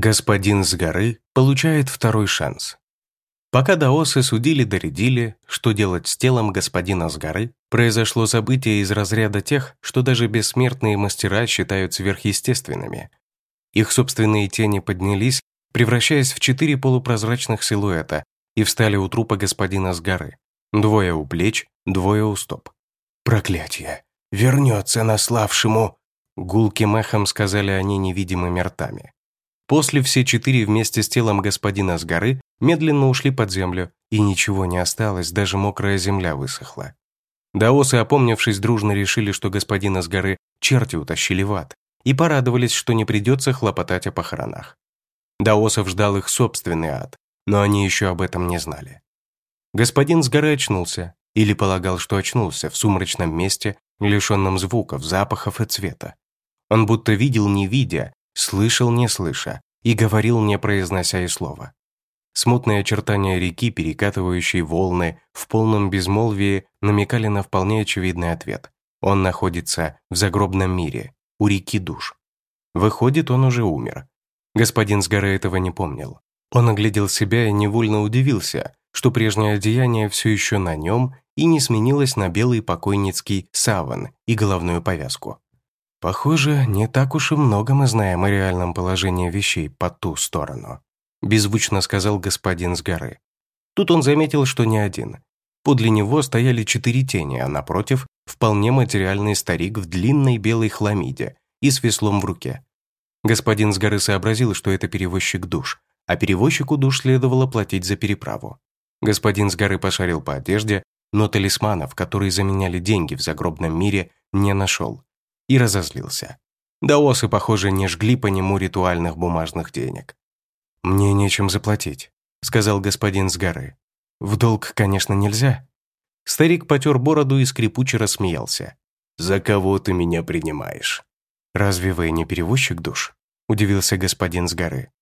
Господин с горы получает второй шанс. Пока даосы судили-доредили, что делать с телом господина с горы, произошло событие из разряда тех, что даже бессмертные мастера считают сверхъестественными. Их собственные тени поднялись, превращаясь в четыре полупрозрачных силуэта, и встали у трупа господина с горы. Двое у плеч, двое у стоп. «Проклятие! Вернется наславшему!» Гулким эхом сказали они невидимыми ртами. После все четыре вместе с телом господина с горы медленно ушли под землю, и ничего не осталось, даже мокрая земля высохла. Даосы, опомнившись, дружно решили, что господина с горы черти утащили в ад, и порадовались, что не придется хлопотать о похоронах. Даосов ждал их собственный ад, но они еще об этом не знали. Господин с горы очнулся, или полагал, что очнулся в сумрачном месте, лишенном звуков, запахов и цвета. Он будто видел, не видя, слышал, не слыша, и говорил, не произнося и слова. Смутные очертания реки, перекатывающие волны в полном безмолвии, намекали на вполне очевидный ответ. Он находится в загробном мире, у реки душ. Выходит, он уже умер. Господин с горы этого не помнил. Он оглядел себя и невольно удивился, что прежнее одеяние все еще на нем и не сменилось на белый покойницкий саван и головную повязку. «Похоже, не так уж и много мы знаем о реальном положении вещей по ту сторону», беззвучно сказал господин с горы. Тут он заметил, что не один. Подле него стояли четыре тени, а напротив – вполне материальный старик в длинной белой хламиде и с веслом в руке. Господин с горы сообразил, что это перевозчик душ, а перевозчику душ следовало платить за переправу. Господин с горы пошарил по одежде, но талисманов, которые заменяли деньги в загробном мире, не нашел и разозлился. Даосы, похоже, не жгли по нему ритуальных бумажных денег. «Мне нечем заплатить», — сказал господин с горы. «В долг, конечно, нельзя». Старик потер бороду и скрипуче рассмеялся. «За кого ты меня принимаешь?» «Разве вы не перевозчик душ?» — удивился господин с горы.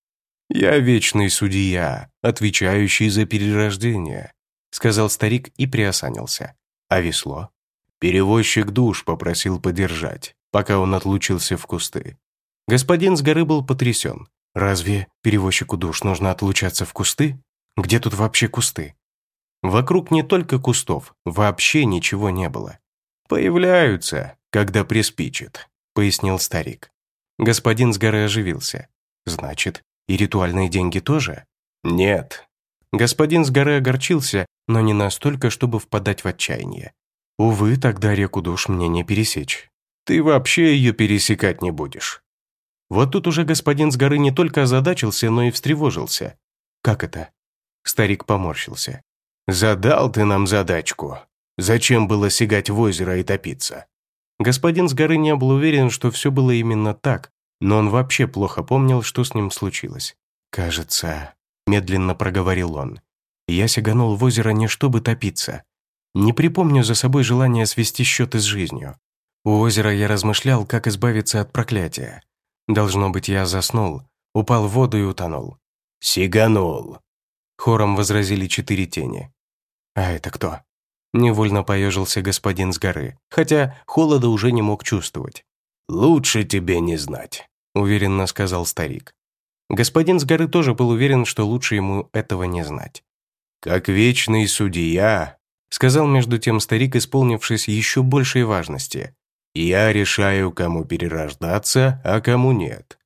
«Я вечный судья, отвечающий за перерождение», — сказал старик и приосанился. «А весло?» Перевозчик душ попросил подержать пока он отлучился в кусты. Господин с горы был потрясен. Разве перевозчику душ нужно отлучаться в кусты? Где тут вообще кусты? Вокруг не только кустов, вообще ничего не было. «Появляются, когда приспичит», — пояснил старик. Господин с горы оживился. «Значит, и ритуальные деньги тоже?» «Нет». Господин с горы огорчился, но не настолько, чтобы впадать в отчаяние. «Увы, тогда реку душ мне не пересечь. Ты вообще ее пересекать не будешь». Вот тут уже господин с горы не только озадачился, но и встревожился. «Как это?» Старик поморщился. «Задал ты нам задачку. Зачем было сигать в озеро и топиться?» Господин с горы не был уверен, что все было именно так, но он вообще плохо помнил, что с ним случилось. «Кажется...» – медленно проговорил он. «Я сиганул в озеро не чтобы топиться. Не припомню за собой желание свести счеты с жизнью. У озера я размышлял, как избавиться от проклятия. Должно быть, я заснул, упал в воду и утонул. «Сиганул!» Хором возразили четыре тени. «А это кто?» Невольно поежился господин с горы, хотя холода уже не мог чувствовать. «Лучше тебе не знать», — уверенно сказал старик. Господин с горы тоже был уверен, что лучше ему этого не знать. «Как вечный судья», — сказал между тем старик, исполнившись еще большей важности, я решаю, кому перерождаться, а кому нет.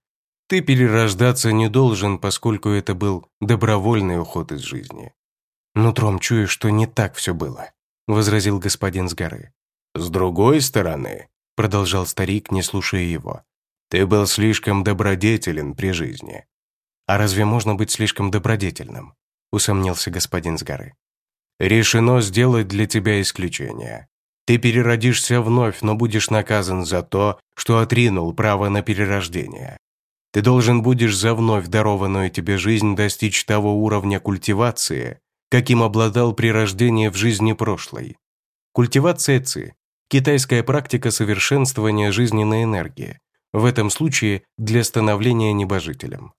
Ты перерождаться не должен, поскольку это был добровольный уход из жизни. Нутром чую, что не так все было, возразил господин с горы. С другой стороны, продолжал старик, не слушая его, ты был слишком добродетелен при жизни. А разве можно быть слишком добродетельным? усомнился господин с горы. Решено сделать для тебя исключение. Ты переродишься вновь, но будешь наказан за то, что отринул право на перерождение. Ты должен будешь за вновь дарованную тебе жизнь достичь того уровня культивации, каким обладал при рождении в жизни прошлой. Культивация ЦИ – китайская практика совершенствования жизненной энергии, в этом случае для становления небожителем.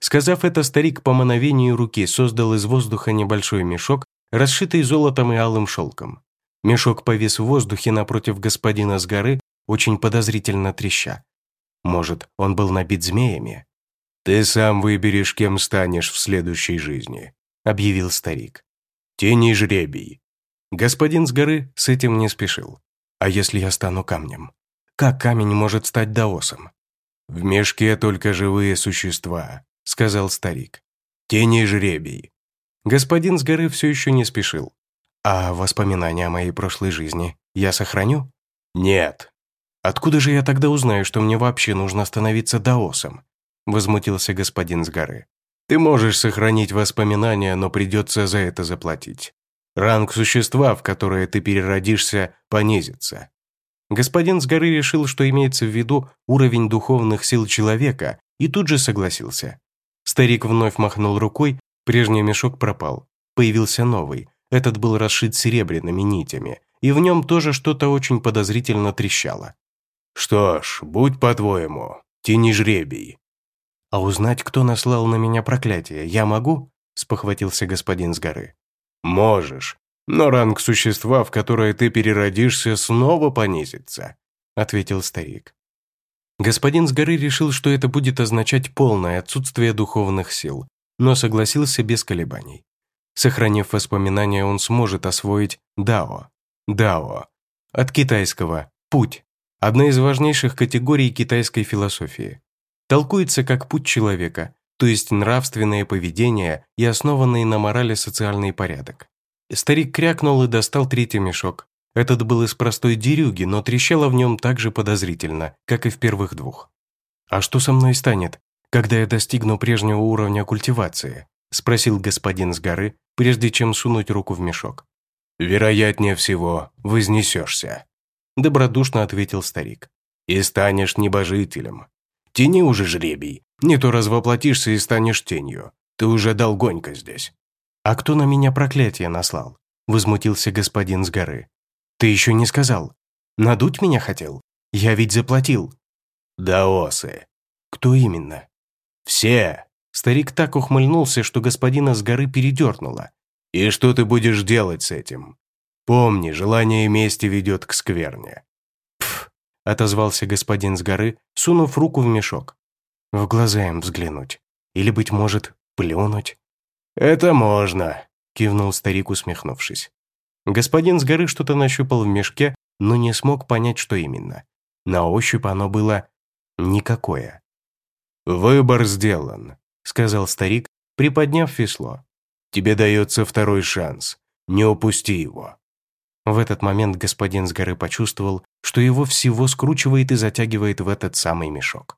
Сказав это, старик по мановению руки создал из воздуха небольшой мешок, расшитый золотом и алым шелком. Мешок повис в воздухе напротив господина с горы, очень подозрительно треща. Может, он был набит змеями? «Ты сам выберешь, кем станешь в следующей жизни», — объявил старик. «Тени жребий». Господин с горы с этим не спешил. «А если я стану камнем? Как камень может стать даосом?» «В мешке только живые существа», — сказал старик. «Тени жребий». Господин с горы все еще не спешил. «А воспоминания о моей прошлой жизни я сохраню?» «Нет». «Откуда же я тогда узнаю, что мне вообще нужно становиться даосом?» Возмутился господин с горы. «Ты можешь сохранить воспоминания, но придется за это заплатить. Ранг существа, в которое ты переродишься, понизится». Господин с горы решил, что имеется в виду уровень духовных сил человека, и тут же согласился. Старик вновь махнул рукой, прежний мешок пропал. Появился новый. Этот был расшит серебряными нитями, и в нем тоже что-то очень подозрительно трещало. «Что ж, будь по-твоему, тяни жребий». «А узнать, кто наслал на меня проклятие, я могу?» – спохватился господин с горы. «Можешь, но ранг существа, в которое ты переродишься, снова понизится», – ответил старик. Господин с горы решил, что это будет означать полное отсутствие духовных сил, но согласился без колебаний. Сохранив воспоминания, он сможет освоить дао. Дао. От китайского «путь». Одна из важнейших категорий китайской философии. Толкуется как путь человека, то есть нравственное поведение и основанный на морали социальный порядок. Старик крякнул и достал третий мешок. Этот был из простой дерюги, но трещало в нем так же подозрительно, как и в первых двух. «А что со мной станет, когда я достигну прежнего уровня культивации?» Спросил господин с горы, прежде чем сунуть руку в мешок. «Вероятнее всего, вознесешься», добродушно ответил старик. «И станешь небожителем. Тяни уже жребий, не то развоплотишься и станешь тенью. Ты уже долгонько здесь». «А кто на меня проклятие наслал?» возмутился господин с горы. «Ты еще не сказал. Надуть меня хотел? Я ведь заплатил». «Даосы». «Кто именно?» «Все». Старик так ухмыльнулся, что господина с горы передернуло. «И что ты будешь делать с этим? Помни, желание мести ведет к скверне». «Пф», — отозвался господин с горы, сунув руку в мешок. «В глаза им взглянуть. Или, быть может, плюнуть». «Это можно», — кивнул старик, усмехнувшись. Господин с горы что-то нащупал в мешке, но не смог понять, что именно. На ощупь оно было никакое. «Выбор сделан», — сказал старик, приподняв весло. «Тебе дается второй шанс. Не упусти его». В этот момент господин с горы почувствовал, что его всего скручивает и затягивает в этот самый мешок.